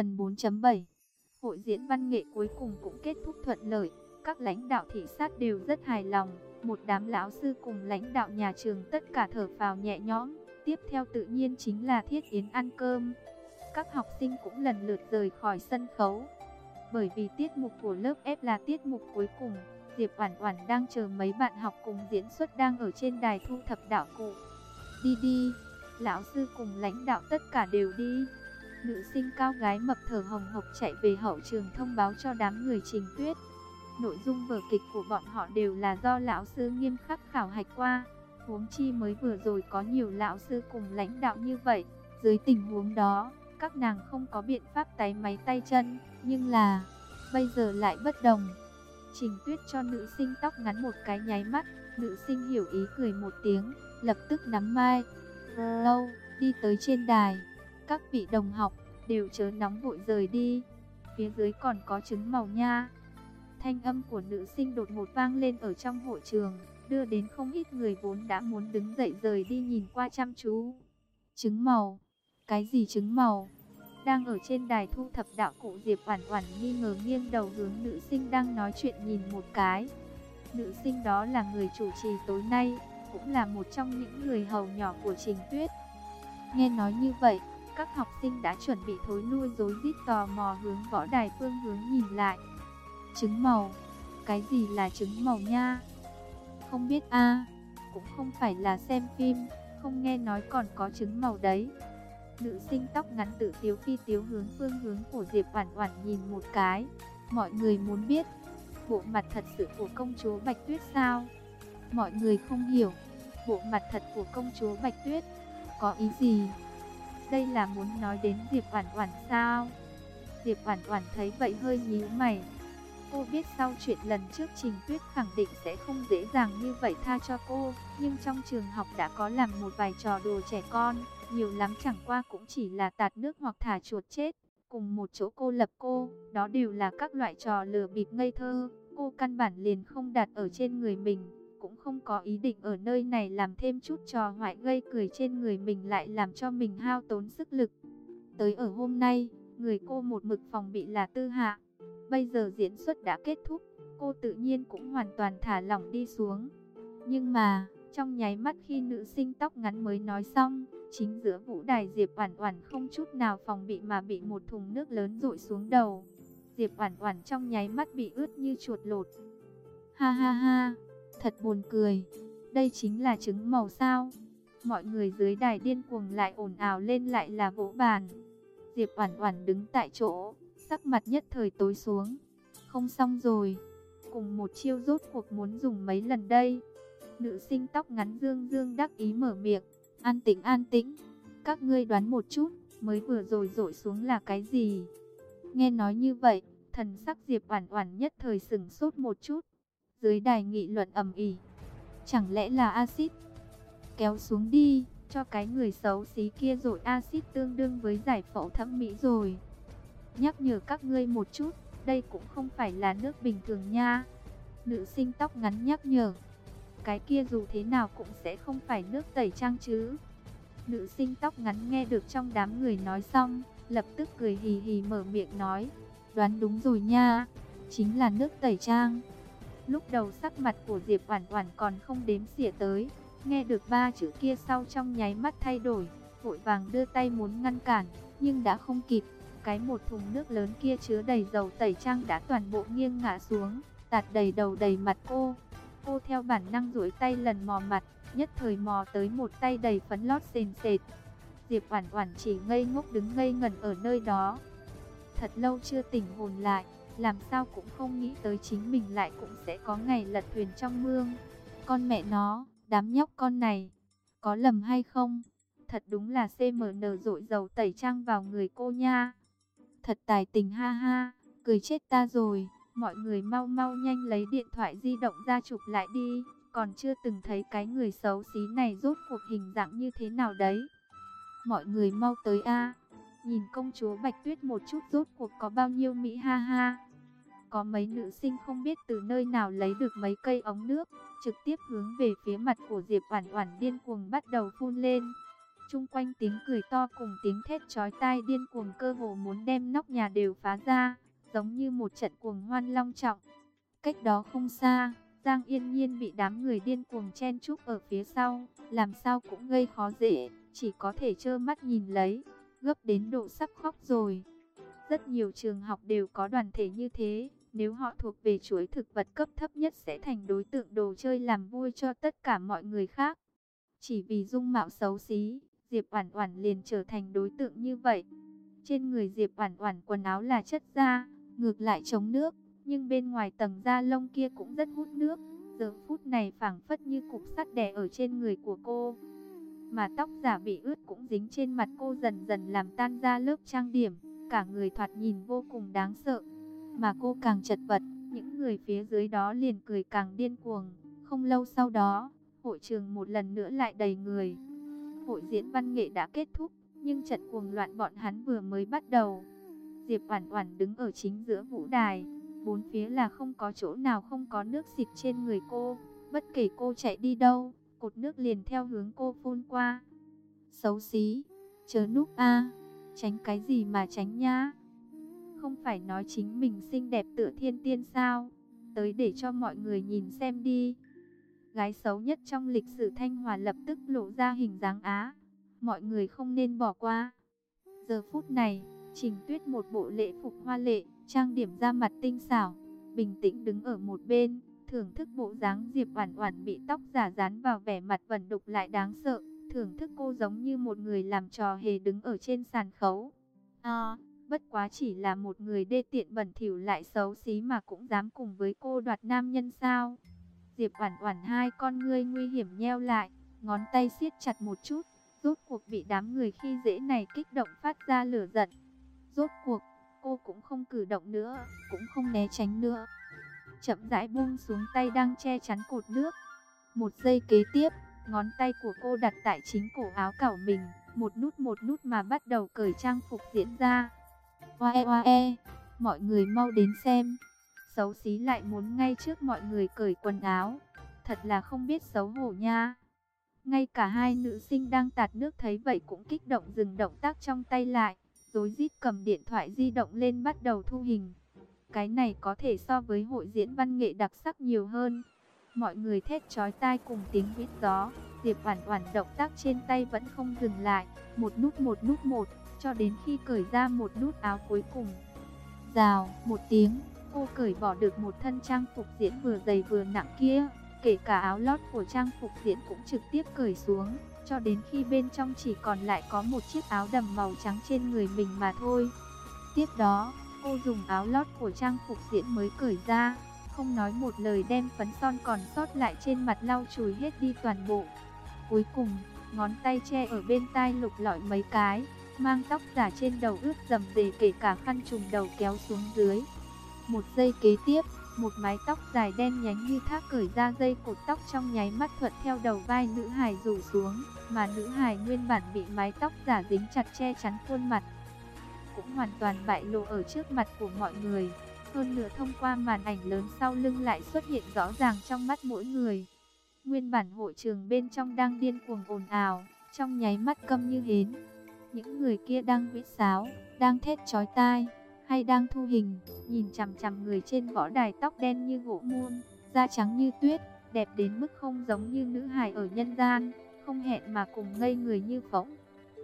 Phần 4.7 Hội diễn văn nghệ cuối cùng cũng kết thúc thuận lợi, các lãnh đạo thị sát đều rất hài lòng, một đám lão sư cùng lãnh đạo nhà trường tất cả thở phào nhẹ nhõm, tiếp theo tự nhiên chính là thiết yến ăn cơm. Các học sinh cũng lần lượt rời khỏi sân khấu, bởi vì tiết mục của lớp F là tiết mục cuối cùng, Diệp Oản Oản đang chờ mấy bạn học cùng diễn xuất đang ở trên đài thu thập đạo cụ. Đi đi, lão sư cùng lãnh đạo tất cả đều đi. Nữ sinh cao gái mập thở hồng hộc chạy về hậu trường thông báo cho đám người trình tuyết. Nội dung vở kịch của bọn họ đều là do lão sư nghiêm khắc khảo hạch qua. Huống chi mới vừa rồi có nhiều lão sư cùng lãnh đạo như vậy. Dưới tình huống đó, các nàng không có biện pháp tái máy tay chân. Nhưng là, bây giờ lại bất đồng. Trình tuyết cho nữ sinh tóc ngắn một cái nháy mắt. Nữ sinh hiểu ý cười một tiếng, lập tức nắm mai. Lâu, đi tới trên đài. Các vị đồng học, đều chớ nóng vội rời đi. Phía dưới còn có trứng màu nha. Thanh âm của nữ sinh đột ngột vang lên ở trong hội trường, đưa đến không ít người vốn đã muốn đứng dậy rời đi nhìn qua chăm chú. Trứng màu? Cái gì trứng màu? Đang ở trên đài thu thập đạo cụ Diệp Oản Oản nghi ngờ nghiêng đầu hướng nữ sinh đang nói chuyện nhìn một cái. Nữ sinh đó là người chủ trì tối nay, cũng là một trong những người hầu nhỏ của Trình Tuyết. Nghe nói như vậy, các học sinh đã chuẩn bị thối lui rối rít tò mò hướng võ đài phương hướng nhìn lại. Trứng màu, cái gì là trứng màu nha? Không biết a, cũng không phải là xem phim, không nghe nói còn có trứng màu đấy. Nữ sinh tóc ngắn tự tiếu phi tiếu hướng phương hướng của Diệp Oản Oản nhìn một cái. Mọi người muốn biết bộ mặt thật sự của công chúa Bạch Tuyết sao? Mọi người không hiểu, bộ mặt thật của công chúa Bạch Tuyết có ý gì? Đây là muốn nói đến Diệp Oản Oản sao? Diệp Oản Oản thấy vậy hơi nhíu mày. Cô biết sau chuyện lần trước Trình Tuyết khẳng định sẽ không dễ dàng như vậy tha cho cô, nhưng trong trường học đã có làm một vài trò đùa trẻ con, nhiều lắm chẳng qua cũng chỉ là tạt nước hoặc thả chuột chết, cùng một chỗ cô lập cô, đó đều là các loại trò lừa bịp ngây thơ, cô căn bản liền không đặt ở trên người mình cũng không có ý định ở nơi này làm thêm chút trò hoại gây cười trên người mình lại làm cho mình hao tốn sức lực. Tới ở hôm nay, người cô một mực phòng bị là tư hạ. Bây giờ diễn xuất đã kết thúc, cô tự nhiên cũng hoàn toàn thả lỏng đi xuống. Nhưng mà, trong nháy mắt khi nữ sinh tóc ngắn mới nói xong, chính giữa vũ đài Diệp Oản Oản không chút nào phòng bị mà bị một thùng nước lớn rội xuống đầu. Diệp Oản Oản trong nháy mắt bị ướt như chuột lột. Ha ha ha, Thật buồn cười, đây chính là trứng màu sao. Mọi người dưới đài điên cuồng lại ồn ào lên lại là vỗ bàn. Diệp Oản Oản đứng tại chỗ, sắc mặt nhất thời tối xuống. Không xong rồi, cùng một chiêu rốt cuộc muốn dùng mấy lần đây. Nữ sinh tóc ngắn dương dương đắc ý mở miệng, "An tĩnh an tĩnh, các ngươi đoán một chút, mới vừa rồi rọi xuống là cái gì?" Nghe nói như vậy, thần sắc Diệp Oản Oản nhất thời sững sốt một chút, dưới đài nghị luận ầm ĩ. Chẳng lẽ là axit? Kéo xuống đi, cho cái người xấu xí kia rồi axit tương đương với giải phẫu thẩm mỹ rồi. Nhắc nhở các ngươi một chút, đây cũng không phải là nước bình thường nha. Nữ sinh tóc ngắn nhắc nhở. Cái kia dù thế nào cũng sẽ không phải nước tẩy trang chứ. Nữ sinh tóc ngắn nghe được trong đám người nói xong, lập tức cười hì hì mở miệng nói. Đoán đúng rồi nha, chính là nước tẩy trang. Lúc đầu sắc mặt của Diệp Oản Oản còn không đếm xỉa tới, nghe được ba chữ kia sau trong nháy mắt thay đổi, vội vàng đưa tay muốn ngăn cản, nhưng đã không kịp. Cái một thùng nước lớn kia chứa đầy dầu tẩy trang đã toàn bộ nghiêng ngã xuống, tạt đầy đầu đầy mặt cô. Cô theo bản năng duỗi tay lần mò mặt, nhất thời mò tới một tay đầy phấn lót sền sệt. Diệp Oản Oản chỉ ngây ngốc đứng ngây ngẩn ở nơi đó. Thật lâu chưa tỉnh hồn lại, làm sao cũng không nghĩ tới chính mình lại cũng sẽ có ngày lật thuyền trong mương. Con mẹ nó, đám nhóc con này, có lầm hay không? Thật đúng là CMN rội dầu tẩy trang vào người cô nha. Thật tài tình ha ha, cười chết ta rồi. Mọi người mau mau nhanh lấy điện thoại di động ra chụp lại đi. Còn chưa từng thấy cái người xấu xí này rốt cuộc hình dạng như thế nào đấy. Mọi người mau tới a Nhìn công chúa Bạch Tuyết một chút rốt cuộc có bao nhiêu Mỹ ha ha. Có mấy nữ sinh không biết từ nơi nào lấy được mấy cây ống nước, trực tiếp hướng về phía mặt của Diệp Oản Oản điên cuồng bắt đầu phun lên. Trung quanh tiếng cười to cùng tiếng thét chói tai điên cuồng cơ hồ muốn đem nóc nhà đều phá ra, giống như một trận cuồng hoan long trọng. Cách đó không xa, Giang Yên Nhiên bị đám người điên cuồng chen chúc ở phía sau, làm sao cũng gây khó dễ, chỉ có thể trơ mắt nhìn lấy, gấp đến độ sắp khóc rồi. Rất nhiều trường học đều có đoàn thể như thế, nếu họ thuộc về chuỗi thực vật cấp thấp nhất sẽ thành đối tượng đồ chơi làm vui cho tất cả mọi người khác. Chỉ vì dung mạo xấu xí, Diệp Oản Oản liền trở thành đối tượng như vậy. Trên người Diệp Oản Oản quần áo là chất da, ngược lại chống nước, nhưng bên ngoài tầng da lông kia cũng rất hút nước. Giờ phút này phảng phất như cục sắt đè ở trên người của cô. Mà tóc giả bị ướt cũng dính trên mặt cô dần dần làm tan ra lớp trang điểm, cả người thoạt nhìn vô cùng đáng sợ. Mà cô càng chật vật, những người phía dưới đó liền cười càng điên cuồng. Không lâu sau đó, hội trường một lần nữa lại đầy người. Hội diễn văn nghệ đã kết thúc, nhưng trận cuồng loạn bọn hắn vừa mới bắt đầu. Diệp Oản Oản đứng ở chính giữa vũ đài, bốn phía là không có chỗ nào không có nước xịt trên người cô, bất kể cô chạy đi đâu, cột nước liền theo hướng cô phun qua. Xấu xí, chớ núp a, tránh cái gì mà tránh nhá. Không phải nói chính mình xinh đẹp tựa thiên tiên sao? Tới để cho mọi người nhìn xem đi. Gái xấu nhất trong lịch sử Thanh Hòa lập tức lộ ra hình dáng Á. Mọi người không nên bỏ qua. Giờ phút này, Trình Tuyết một bộ lễ phục hoa lệ, trang điểm da mặt tinh xảo, bình tĩnh đứng ở một bên, thưởng thức bộ dáng Diệp Oản Oản bị tóc giả dán vào vẻ mặt vẩn đục lại đáng sợ, thưởng thức cô giống như một người làm trò hề đứng ở trên sàn khấu. À, bất quá chỉ là một người đê tiện bẩn thỉu lại xấu xí mà cũng dám cùng với cô đoạt nam nhân sao? Diệp Oản Oản hai con ngươi nguy hiểm nheo lại, ngón tay siết chặt một chút, rốt cuộc bị đám người khi dễ này kích động phát ra lửa giận. Rốt cuộc, cô cũng không cử động nữa, cũng không né tránh nữa. Chậm rãi buông xuống tay đang che chắn cột nước. Một giây kế tiếp, ngón tay của cô đặt tại chính cổ áo cảo mình, một nút một nút mà bắt đầu cởi trang phục diễn ra. Oe oe, mọi người mau đến xem. Xấu xí lại muốn ngay trước mọi người cởi quần áo. Thật là không biết xấu hổ nha. Ngay cả hai nữ sinh đang tạt nước thấy vậy cũng kích động dừng động tác trong tay lại rối rít cầm điện thoại di động lên bắt đầu thu hình. Cái này có thể so với hội diễn văn nghệ đặc sắc nhiều hơn. Mọi người thét chói tai cùng tiếng huyết gió, Diệp Oản Oản động tác trên tay vẫn không dừng lại, một nút một nút một, cho đến khi cởi ra một nút áo cuối cùng. Rào, một tiếng, cô cởi bỏ được một thân trang phục diễn vừa dày vừa nặng kia, kể cả áo lót của trang phục diễn cũng trực tiếp cởi xuống cho đến khi bên trong chỉ còn lại có một chiếc áo đầm màu trắng trên người mình mà thôi. Tiếp đó, cô dùng áo lót của trang phục diễn mới cởi ra, không nói một lời đem phấn son còn sót lại trên mặt lau chùi hết đi toàn bộ. Cuối cùng, ngón tay che ở bên tai lục lọi mấy cái, mang tóc giả trên đầu ướt dầm dề kể cả khăn trùng đầu kéo xuống dưới. Một giây kế tiếp, một mái tóc dài đen nhánh như thác cởi ra dây cột tóc trong nháy mắt thuận theo đầu vai nữ hài rủ xuống, mà nữ hài nguyên bản bị mái tóc giả dính chặt che chắn khuôn mặt. Cũng hoàn toàn bại lộ ở trước mặt của mọi người, hơn nữa thông qua màn ảnh lớn sau lưng lại xuất hiện rõ ràng trong mắt mỗi người. Nguyên bản hội trường bên trong đang điên cuồng ồn ào, trong nháy mắt câm như hến. Những người kia đang vĩ sáo, đang thét chói tai hay đang thu hình, nhìn chằm chằm người trên võ đài tóc đen như gỗ muôn, da trắng như tuyết, đẹp đến mức không giống như nữ hài ở nhân gian, không hẹn mà cùng ngây người như phỗng.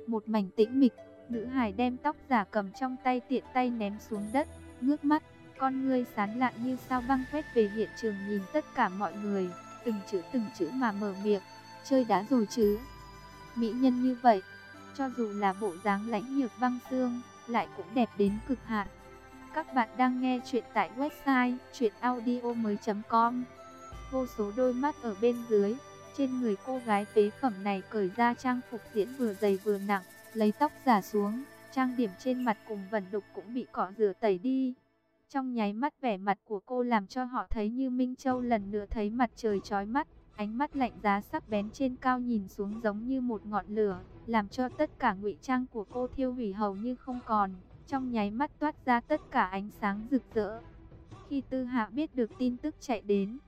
Một mảnh tĩnh mịch, nữ hài đem tóc giả cầm trong tay tiện tay ném xuống đất, ngước mắt, con ngươi sán lạn như sao băng quét về hiện trường nhìn tất cả mọi người, từng chữ từng chữ mà mở miệng, chơi đá rồi chứ. Mỹ nhân như vậy, cho dù là bộ dáng lãnh nhược băng xương, lại cũng đẹp đến cực hạn. Các bạn đang nghe chuyện tại website chuyenaudio.com Vô số đôi mắt ở bên dưới, trên người cô gái phế phẩm này cởi ra trang phục diễn vừa dày vừa nặng, lấy tóc giả xuống, trang điểm trên mặt cùng vẩn đục cũng bị cọ rửa tẩy đi. Trong nháy mắt vẻ mặt của cô làm cho họ thấy như Minh Châu lần nữa thấy mặt trời chói mắt, ánh mắt lạnh giá sắc bén trên cao nhìn xuống giống như một ngọn lửa, làm cho tất cả ngụy trang của cô thiêu hủy hầu như không còn trong nháy mắt toát ra tất cả ánh sáng rực rỡ. Khi Tư Hạ biết được tin tức chạy đến,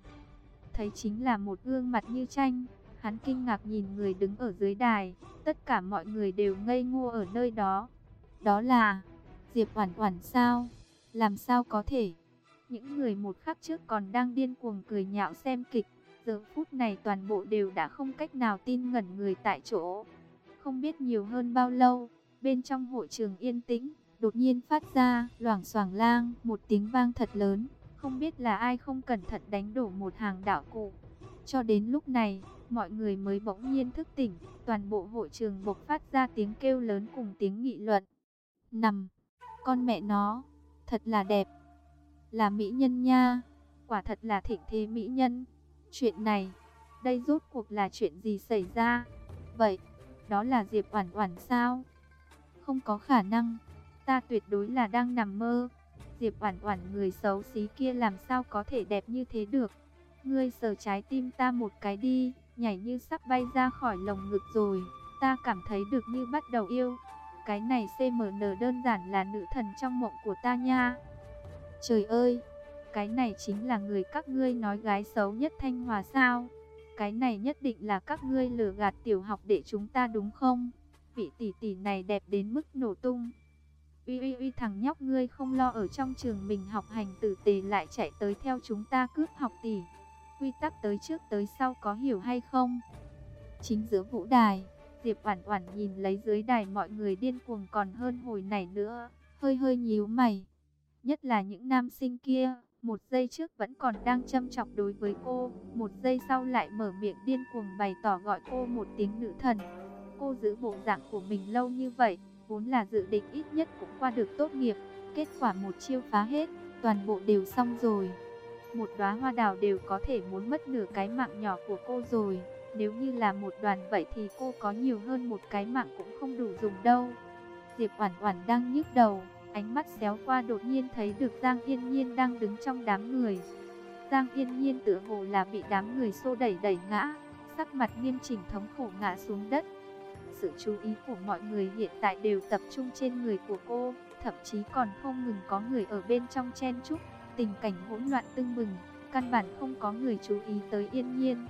thấy chính là một gương mặt như tranh, Hắn kinh ngạc nhìn người đứng ở dưới đài, tất cả mọi người đều ngây ngô ở nơi đó. Đó là Diệp Oản Oản sao? Làm sao có thể? Những người một khắc trước còn đang điên cuồng cười nhạo xem kịch, giờ phút này toàn bộ đều đã không cách nào tin ngẩn người tại chỗ. Không biết nhiều hơn bao lâu, bên trong hội trường yên tĩnh, đột nhiên phát ra loảng xoảng lang một tiếng vang thật lớn, không biết là ai không cẩn thận đánh đổ một hàng đạo cụ. Cho đến lúc này, mọi người mới bỗng nhiên thức tỉnh, toàn bộ hội trường bộc phát ra tiếng kêu lớn cùng tiếng nghị luận. Nằm, con mẹ nó, thật là đẹp, là mỹ nhân nha, quả thật là thịnh thế mỹ nhân. Chuyện này, đây rốt cuộc là chuyện gì xảy ra? Vậy, đó là Diệp Oản Oản sao? Không có khả năng, ta tuyệt đối là đang nằm mơ. Diệp Oản Oản người xấu xí kia làm sao có thể đẹp như thế được? Ngươi sờ trái tim ta một cái đi, nhảy như sắp bay ra khỏi lồng ngực rồi, ta cảm thấy được như bắt đầu yêu. Cái này CMN đơn giản là nữ thần trong mộng của ta nha. Trời ơi, cái này chính là người các ngươi nói gái xấu nhất Thanh Hòa sao? Cái này nhất định là các ngươi lừa gạt tiểu học để chúng ta đúng không? Vị tỷ tỷ này đẹp đến mức nổ tung. Uy uy uy thằng nhóc ngươi không lo ở trong trường mình học hành tử tế lại chạy tới theo chúng ta cướp học tỷ. Quy tắc tới trước tới sau có hiểu hay không? Chính giữa vũ đài, Diệp Oản Oản nhìn lấy dưới đài mọi người điên cuồng còn hơn hồi nãy nữa, hơi hơi nhíu mày. Nhất là những nam sinh kia, một giây trước vẫn còn đang châm chọc đối với cô, một giây sau lại mở miệng điên cuồng bày tỏ gọi cô một tiếng nữ thần. Cô giữ bộ dạng của mình lâu như vậy, vốn là dự định ít nhất cũng qua được tốt nghiệp, kết quả một chiêu phá hết, toàn bộ đều xong rồi. Một đóa hoa đào đều có thể muốn mất nửa cái mạng nhỏ của cô rồi, nếu như là một đoàn vậy thì cô có nhiều hơn một cái mạng cũng không đủ dùng đâu. Diệp Oản Oản đang nhức đầu, ánh mắt xéo qua đột nhiên thấy được Giang Yên Nhiên đang đứng trong đám người. Giang Yên Nhiên tựa hồ là bị đám người xô đẩy đẩy ngã, sắc mặt nghiêm chỉnh thống khổ ngã xuống đất. Sự chú ý của mọi người hiện tại đều tập trung trên người của cô, thậm chí còn không ngừng có người ở bên trong chen chúc, tình cảnh hỗn loạn tưng bừng, căn bản không có người chú ý tới Yên Nhiên.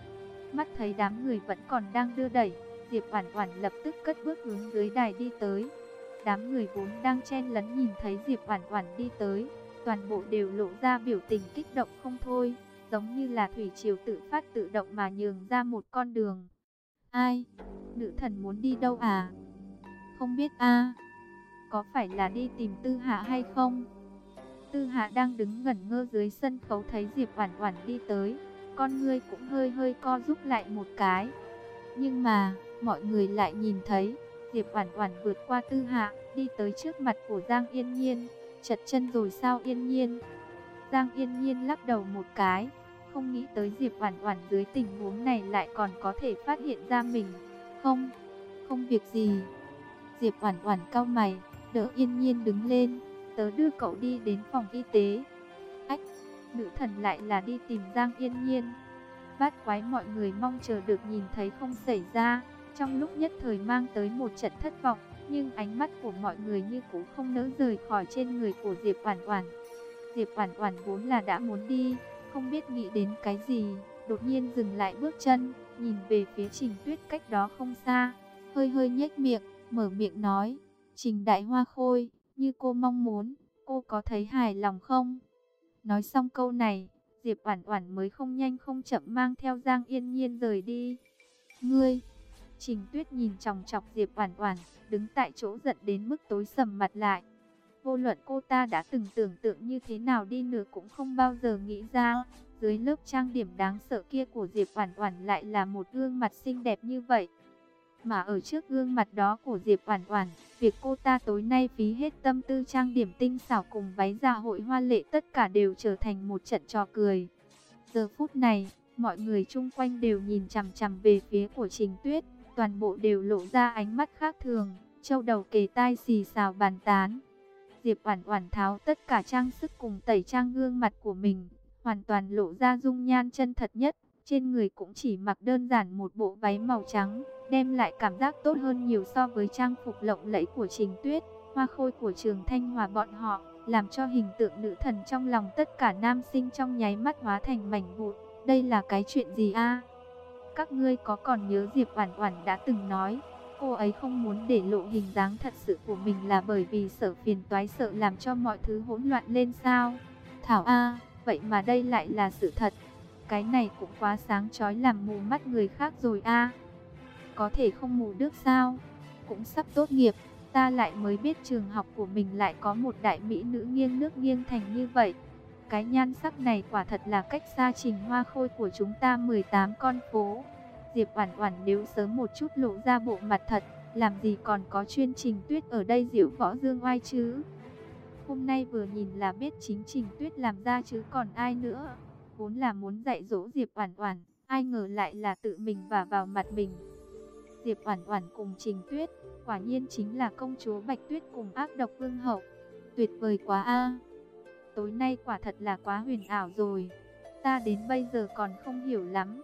Mắt thấy đám người vẫn còn đang đưa đẩy, Diệp Oản Oản lập tức cất bước hướng dưới đài đi tới. Đám người vốn đang chen lấn nhìn thấy Diệp Oản Oản đi tới, toàn bộ đều lộ ra biểu tình kích động không thôi, giống như là thủy triều tự phát tự động mà nhường ra một con đường. Ai? Nữ thần muốn đi đâu à? Không biết a. Có phải là đi tìm Tư Hạ hay không? Tư Hạ đang đứng ngẩn ngơ dưới sân khấu thấy Diệp Oản Oản đi tới, con ngươi cũng hơi hơi co rút lại một cái. Nhưng mà, mọi người lại nhìn thấy Diệp Oản Oản vượt qua Tư Hạ, đi tới trước mặt của Giang Yên Nhiên, chật chân rồi sao Yên Nhiên? Giang Yên Nhiên lắc đầu một cái, không nghĩ tới Diệp Oản Oản dưới tình huống này lại còn có thể phát hiện ra mình. Không, không việc gì. Diệp Oản Oản cau mày, đỡ Yên Nhiên đứng lên, tớ đưa cậu đi đến phòng y tế. Ách, nữ thần lại là đi tìm Giang Yên Nhiên. Bát quái mọi người mong chờ được nhìn thấy không xảy ra, trong lúc nhất thời mang tới một trận thất vọng, nhưng ánh mắt của mọi người như cũng không nỡ rời khỏi trên người của Diệp Oản Oản. Diệp Oản Oản vốn là đã muốn đi, không biết nghĩ đến cái gì, đột nhiên dừng lại bước chân, nhìn về phía Trình Tuyết cách đó không xa, hơi hơi nhếch miệng, mở miệng nói: "Trình Đại Hoa Khôi, như cô mong muốn, cô có thấy hài lòng không?" Nói xong câu này, Diệp Oản Oản mới không nhanh không chậm mang theo Giang Yên Nhiên rời đi. "Ngươi?" Trình Tuyết nhìn chòng chọc Diệp Oản Oản, đứng tại chỗ giận đến mức tối sầm mặt lại. Vô luận cô ta đã từng tưởng tượng như thế nào đi nữa cũng không bao giờ nghĩ ra, dưới lớp trang điểm đáng sợ kia của Diệp Oản Oản lại là một gương mặt xinh đẹp như vậy. Mà ở trước gương mặt đó của Diệp Oản Oản, việc cô ta tối nay phí hết tâm tư trang điểm tinh xảo cùng váy dạ hội hoa lệ tất cả đều trở thành một trận trò cười. Giờ phút này, mọi người chung quanh đều nhìn chằm chằm về phía của Trình Tuyết, toàn bộ đều lộ ra ánh mắt khác thường, châu đầu kề tai xì xào bàn tán. Diệp Oản Oản tháo tất cả trang sức cùng tẩy trang gương mặt của mình, hoàn toàn lộ ra dung nhan chân thật nhất, trên người cũng chỉ mặc đơn giản một bộ váy màu trắng, đem lại cảm giác tốt hơn nhiều so với trang phục lộng lẫy của Trình Tuyết, hoa khôi của Trường Thanh Hòa bọn họ, làm cho hình tượng nữ thần trong lòng tất cả nam sinh trong nháy mắt hóa thành mảnh vụn. Đây là cái chuyện gì a? Các ngươi có còn nhớ Diệp Oản Oản đã từng nói, cô ấy không muốn để lộ hình dáng thật sự của mình là bởi vì sợ phiền toái sợ làm cho mọi thứ hỗn loạn lên sao? Thảo A, vậy mà đây lại là sự thật. Cái này cũng quá sáng chói làm mù mắt người khác rồi a. Có thể không mù được sao? Cũng sắp tốt nghiệp, ta lại mới biết trường học của mình lại có một đại mỹ nữ nghiêng nước nghiêng thành như vậy. Cái nhan sắc này quả thật là cách xa trình hoa khôi của chúng ta 18 con phố. Diệp Oản Oản nếu sớm một chút lộ ra bộ mặt thật, làm gì còn có chuyên trình tuyết ở đây diệu võ dương oai chứ. Hôm nay vừa nhìn là biết chính trình tuyết làm ra chứ còn ai nữa. Vốn là muốn dạy dỗ Diệp Oản Oản, ai ngờ lại là tự mình vả vào mặt mình. Diệp Oản Oản cùng Trình Tuyết, quả nhiên chính là công chúa Bạch Tuyết cùng ác độc vương hậu. Tuyệt vời quá a. Tối nay quả thật là quá huyền ảo rồi. Ta đến bây giờ còn không hiểu lắm.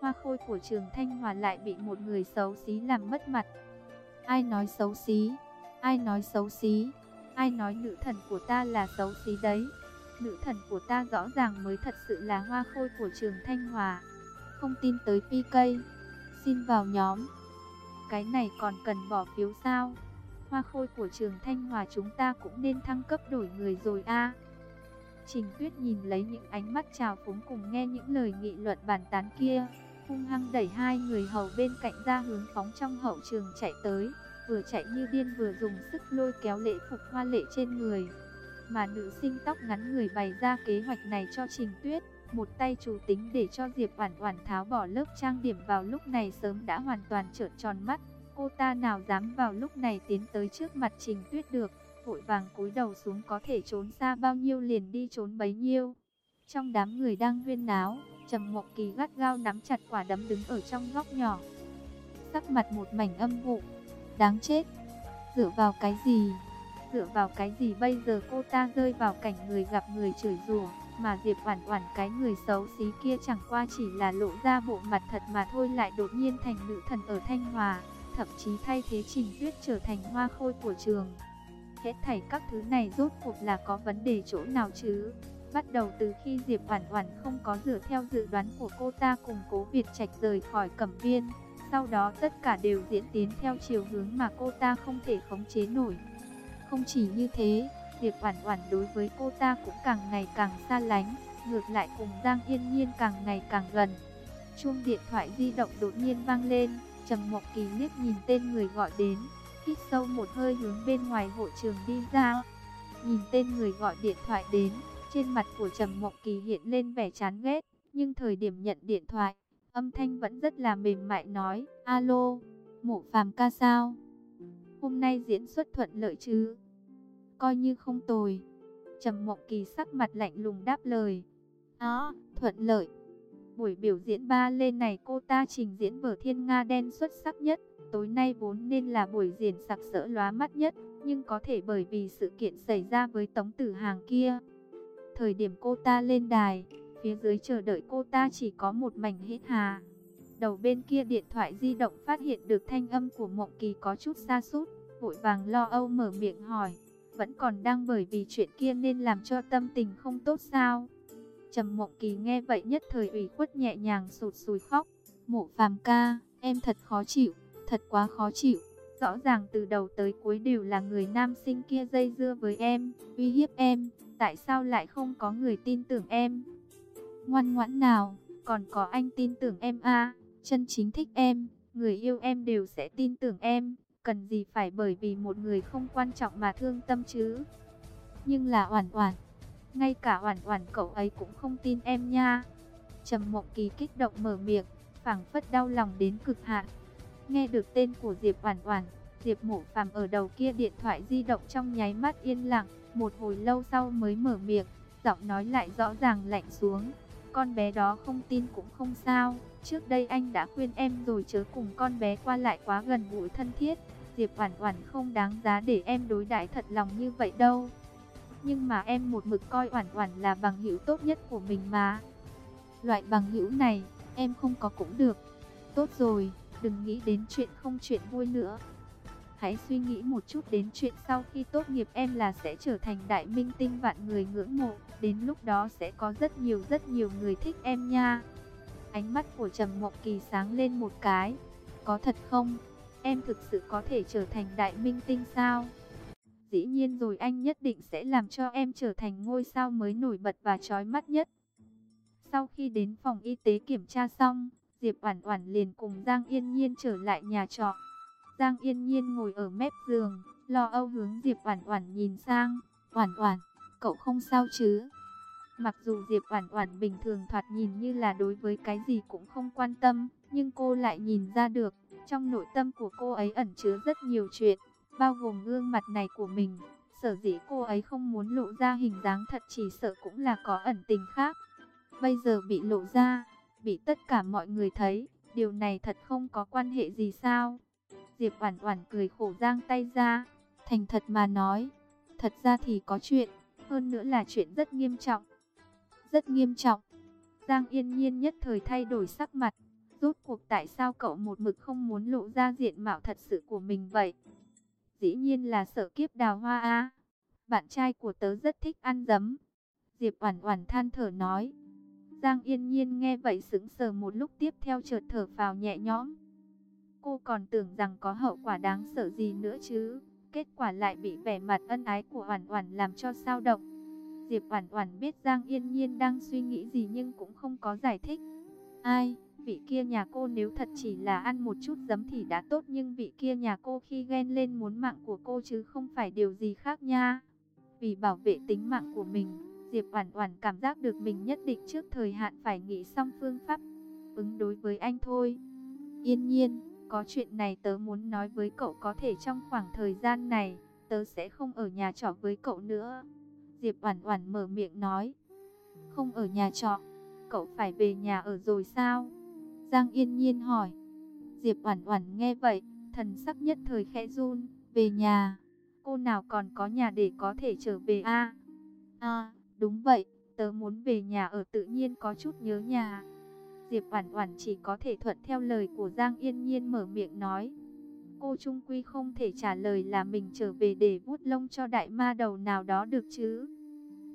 Hoa khôi của Trường Thanh Hòa lại bị một người xấu xí làm mất mặt. Ai nói xấu xí? Ai nói xấu xí? Ai nói nữ thần của ta là xấu xí đấy? Nữ thần của ta rõ ràng mới thật sự là hoa khôi của Trường Thanh Hòa. Không tin tới PK. Xin vào nhóm. Cái này còn cần bỏ phiếu sao? Hoa khôi của trường Thanh Hòa chúng ta cũng nên thăng cấp đổi người rồi a. Trình Tuyết nhìn lấy những ánh mắt trào phúng cùng nghe những lời nghị luận bàn tán kia, hung hăng đẩy hai người hầu bên cạnh ra hướng phóng trong hậu trường chạy tới, vừa chạy như điên vừa dùng sức lôi kéo lễ phục hoa lệ trên người. Mà nữ sinh tóc ngắn người bày ra kế hoạch này cho Trình Tuyết, một tay chủ tính để cho Diệp Oản Oản tháo bỏ lớp trang điểm vào lúc này sớm đã hoàn toàn trợn tròn mắt. Cô ta nào dám vào lúc này tiến tới trước mặt Trình Tuyết được, vội vàng cúi đầu xuống có thể trốn xa bao nhiêu liền đi trốn bấy nhiêu. Trong đám người đang huyên náo, Trầm Mộc Kỳ gắt gao nắm chặt quả đấm đứng ở trong góc nhỏ. Sắc mặt một mảnh âm vụ, đáng chết. Dựa vào cái gì? Dựa vào cái gì bây giờ cô ta rơi vào cảnh người gặp người chửi rủa? Mà Diệp Oản Oản cái người xấu xí kia chẳng qua chỉ là lộ ra bộ mặt thật mà thôi lại đột nhiên thành nữ thần ở Thanh Hòa, thậm chí thay thế Trình Tuyết trở thành hoa khôi của trường. Hết thảy các thứ này rốt cuộc là có vấn đề chỗ nào chứ? Bắt đầu từ khi Diệp Oản Oản không có dựa theo dự đoán của cô ta cùng Cố Việt Trạch rời khỏi Cẩm Viên, sau đó tất cả đều diễn tiến theo chiều hướng mà cô ta không thể khống chế nổi. Không chỉ như thế, Diệp Oản Oản đối với cô ta cũng càng ngày càng xa lánh, ngược lại cùng Giang Yên Nhiên càng ngày càng gần. Chuông điện thoại di động đột nhiên vang lên, Trầm Mộc Kỳ liếc nhìn tên người gọi đến, hít sâu một hơi hướng bên ngoài hội trường đi ra. Nhìn tên người gọi điện thoại đến, trên mặt của Trầm Mộc Kỳ hiện lên vẻ chán ghét, nhưng thời điểm nhận điện thoại, âm thanh vẫn rất là mềm mại nói, "Alo, Mộ Phàm ca sao? Hôm nay diễn xuất thuận lợi chứ?" Coi như không tồi. Trầm Mộng Kỳ sắc mặt lạnh lùng đáp lời. Đó, thuận lợi. Buổi biểu diễn ba lên này cô ta trình diễn vở thiên Nga đen xuất sắc nhất. Tối nay vốn nên là buổi diễn sặc sỡ lóa mắt nhất, nhưng có thể bởi vì sự kiện xảy ra với tống tử hàng kia. Thời điểm cô ta lên đài, phía dưới chờ đợi cô ta chỉ có một mảnh hết hà. Đầu bên kia điện thoại di động phát hiện được thanh âm của Mộng Kỳ có chút xa sút vội vàng lo âu mở miệng hỏi vẫn còn đang bởi vì chuyện kia nên làm cho tâm tình không tốt sao? Trầm Mộng Kỳ nghe vậy nhất thời ủy khuất nhẹ nhàng sụt sùi khóc. Mộ Phàm ca, em thật khó chịu, thật quá khó chịu. Rõ ràng từ đầu tới cuối đều là người nam sinh kia dây dưa với em, uy hiếp em, tại sao lại không có người tin tưởng em? Ngoan ngoãn nào, còn có anh tin tưởng em à, chân chính thích em, người yêu em đều sẽ tin tưởng em cần gì phải bởi vì một người không quan trọng mà thương tâm chứ. Nhưng là Oản Oản, ngay cả Oản Oản cậu ấy cũng không tin em nha. Trầm Mộng Kỳ kích động mở miệng, phảng phất đau lòng đến cực hạn. Nghe được tên của Diệp Oản Oản, Diệp Mộ Phàm ở đầu kia điện thoại di động trong nháy mắt yên lặng, một hồi lâu sau mới mở miệng, giọng nói lại rõ ràng lạnh xuống. Con bé đó không tin cũng không sao, trước đây anh đã khuyên em rồi chớ cùng con bé qua lại quá gần gũi thân thiết. Diệp Oản Oản không đáng giá để em đối đãi thật lòng như vậy đâu. Nhưng mà em một mực coi Oản Oản là bằng hữu tốt nhất của mình mà. Loại bằng hữu này, em không có cũng được. Tốt rồi, đừng nghĩ đến chuyện không chuyện vui nữa. Hãy suy nghĩ một chút đến chuyện sau khi tốt nghiệp em là sẽ trở thành đại minh tinh vạn người ngưỡng mộ, đến lúc đó sẽ có rất nhiều rất nhiều người thích em nha. Ánh mắt của Trầm Mộng Kỳ sáng lên một cái. Có thật không? Em thực sự có thể trở thành đại minh tinh sao? Dĩ nhiên rồi anh nhất định sẽ làm cho em trở thành ngôi sao mới nổi bật và chói mắt nhất. Sau khi đến phòng y tế kiểm tra xong, Diệp Oản Oản liền cùng Giang Yên Nhiên trở lại nhà trọ. Giang Yên Nhiên ngồi ở mép giường, lo âu hướng Diệp Oản Oản nhìn sang, "Oản Oản, cậu không sao chứ?" Mặc dù Diệp Oản Oản bình thường thoạt nhìn như là đối với cái gì cũng không quan tâm, nhưng cô lại nhìn ra được, trong nội tâm của cô ấy ẩn chứa rất nhiều chuyện, bao gồm gương mặt này của mình. Sở dĩ cô ấy không muốn lộ ra hình dáng thật chỉ sợ cũng là có ẩn tình khác. Bây giờ bị lộ ra, bị tất cả mọi người thấy, điều này thật không có quan hệ gì sao? Diệp Oản Oản cười khổ giang tay ra, thành thật mà nói, thật ra thì có chuyện, hơn nữa là chuyện rất nghiêm trọng. Rất nghiêm trọng. Giang Yên Nhiên nhất thời thay đổi sắc mặt, rốt cuộc tại sao cậu một mực không muốn lộ ra diện mạo thật sự của mình vậy? Dĩ nhiên là sợ kiếp đào hoa a. Bạn trai của tớ rất thích ăn dấm. Diệp Oản Oản than thở nói. Giang Yên Nhiên nghe vậy sững sờ một lúc tiếp theo chợt thở phào nhẹ nhõm. Cô còn tưởng rằng có hậu quả đáng sợ gì nữa chứ, kết quả lại bị vẻ mặt ân ái của Oản Oản làm cho sao động. Diệp Oản Oản biết Giang Yên Nhiên đang suy nghĩ gì nhưng cũng không có giải thích. Ai, vị kia nhà cô nếu thật chỉ là ăn một chút giấm thì đã tốt nhưng vị kia nhà cô khi ghen lên muốn mạng của cô chứ không phải điều gì khác nha. Vì bảo vệ tính mạng của mình, Diệp Oản Oản cảm giác được mình nhất định trước thời hạn phải nghĩ xong phương pháp ứng đối với anh thôi. Yên nhiên, có chuyện này tớ muốn nói với cậu có thể trong khoảng thời gian này, tớ sẽ không ở nhà trọ với cậu nữa. Diệp Oản Oản mở miệng nói. Không ở nhà trọ, cậu phải về nhà ở rồi sao? Giang Yên Nhiên hỏi. Diệp Oản Oản nghe vậy, thần sắc nhất thời khẽ run, về nhà. Cô nào còn có nhà để có thể trở về a? À? à, đúng vậy, tớ muốn về nhà ở tự nhiên có chút nhớ nhà. Diệp Oản Oản chỉ có thể thuận theo lời của Giang Yên Nhiên mở miệng nói. Cô trung quy không thể trả lời là mình trở về để vuốt lông cho đại ma đầu nào đó được chứ.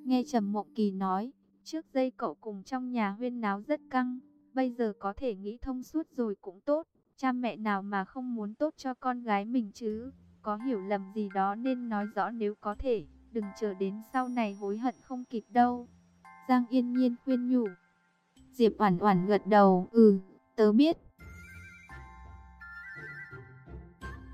Nghe Trầm Mộng Kỳ nói, trước đây cậu cùng trong nhà huyên náo rất căng, bây giờ có thể nghĩ thông suốt rồi cũng tốt. Cha mẹ nào mà không muốn tốt cho con gái mình chứ, có hiểu lầm gì đó nên nói rõ nếu có thể, đừng chờ đến sau này hối hận không kịp đâu. Giang Yên Nhiên khuyên nhủ. Diệp Oản Oản gật đầu, "Ừ, tớ biết."